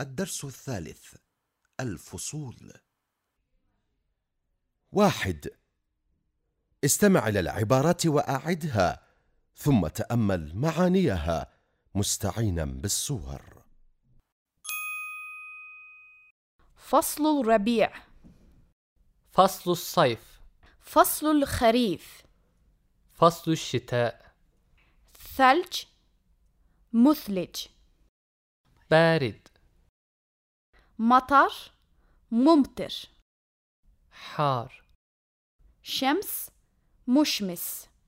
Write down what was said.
الدرس الثالث الفصول. واحد. استمع إلى العبارات وأعدها ثم تأمل معانيها مستعينا بالصور. فصل الربيع. فصل الصيف. فصل الخريف. فصل الشتاء. ثلج. مثلج. بارد. مطر ممطر. حار. شمس مشمس.